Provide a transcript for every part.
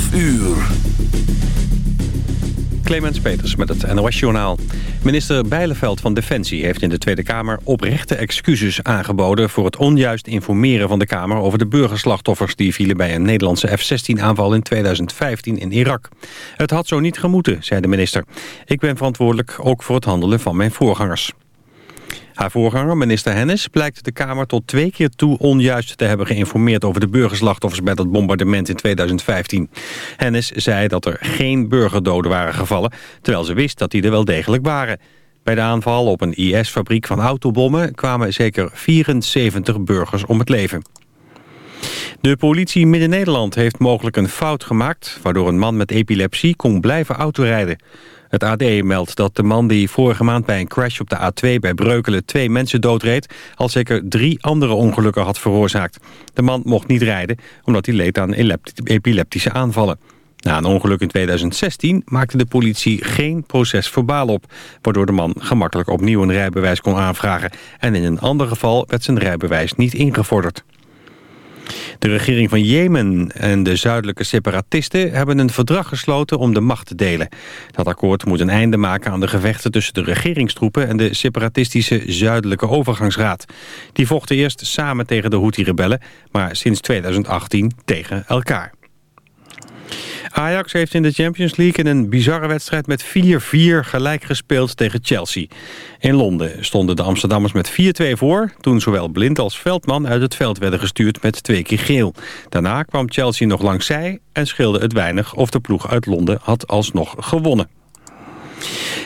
12 uur. Clemens Peters met het NOS-journaal. Minister Bijleveld van Defensie heeft in de Tweede Kamer oprechte excuses aangeboden... voor het onjuist informeren van de Kamer over de burgerslachtoffers... die vielen bij een Nederlandse F-16-aanval in 2015 in Irak. Het had zo niet gemoeten, zei de minister. Ik ben verantwoordelijk ook voor het handelen van mijn voorgangers. Haar voorganger, minister Hennis, blijkt de Kamer tot twee keer toe onjuist te hebben geïnformeerd over de burgerslachtoffers bij dat bombardement in 2015. Hennis zei dat er geen burgerdoden waren gevallen, terwijl ze wist dat die er wel degelijk waren. Bij de aanval op een IS-fabriek van autobommen kwamen zeker 74 burgers om het leven. De politie Midden-Nederland heeft mogelijk een fout gemaakt... waardoor een man met epilepsie kon blijven autorijden. Het AD meldt dat de man die vorige maand bij een crash op de A2 bij Breukelen twee mensen doodreed, al zeker drie andere ongelukken had veroorzaakt. De man mocht niet rijden omdat hij leed aan epileptische aanvallen. Na een ongeluk in 2016 maakte de politie geen proces verbaal op... waardoor de man gemakkelijk opnieuw een rijbewijs kon aanvragen... en in een ander geval werd zijn rijbewijs niet ingevorderd. De regering van Jemen en de zuidelijke separatisten hebben een verdrag gesloten om de macht te delen. Dat akkoord moet een einde maken aan de gevechten tussen de regeringstroepen en de separatistische zuidelijke overgangsraad. Die vochten eerst samen tegen de Houthi-rebellen, maar sinds 2018 tegen elkaar. Ajax heeft in de Champions League in een bizarre wedstrijd met 4-4 gelijk gespeeld tegen Chelsea. In Londen stonden de Amsterdammers met 4-2 voor... toen zowel Blind als Veldman uit het veld werden gestuurd met twee keer geel. Daarna kwam Chelsea nog langs zij en scheelde het weinig... of de ploeg uit Londen had alsnog gewonnen.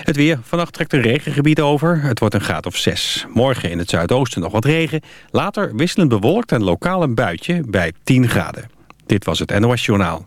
Het weer. Vannacht trekt een regengebied over. Het wordt een graad of 6. Morgen in het zuidoosten nog wat regen. Later wisselend bewolkt en lokaal een buitje bij 10 graden. Dit was het NOS Journaal.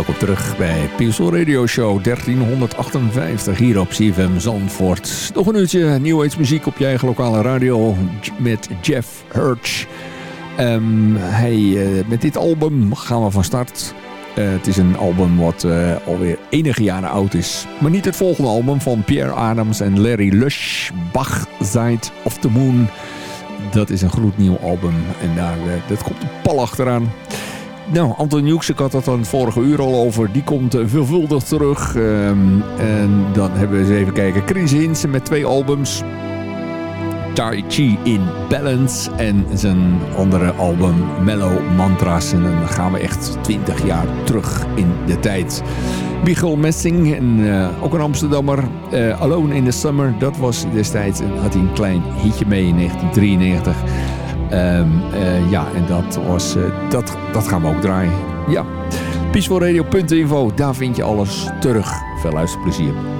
Welkom terug bij Pinsel Radio Show 1358 hier op CFM Zandvoort. Nog een uurtje nieuw muziek op je eigen lokale radio met Jeff. Um, hij, uh, met dit album gaan we van start. Uh, het is een album wat uh, alweer enige jaren oud is. Maar niet het volgende album van Pierre Adams en Larry Lush. Bach, Side of the Moon. Dat is een gloednieuw album. En daar, dat komt een pal achteraan. Nou, Anton Hoeks, ik had dat dan vorige uur al over. Die komt veelvuldig terug. Um, en dan hebben we eens even kijken. Chris Hinsen met twee albums. Tai Chi in Balance. En zijn andere album Mellow Mantras. En dan gaan we echt 20 jaar terug in de tijd. Michael Messing, en, uh, ook een Amsterdammer. Uh, Alone in the Summer, dat was destijds. Had hij een klein hitje mee in 1993. Um, uh, ja, en dat, was, uh, dat, dat gaan we ook draaien. Ja, peacefulradio.info, daar vind je alles terug. Veel luisterplezier.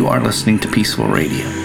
You are listening to Peaceful Radio.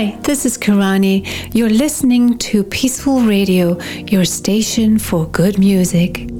Hi, this is Kirani. You're listening to Peaceful Radio, your station for good music.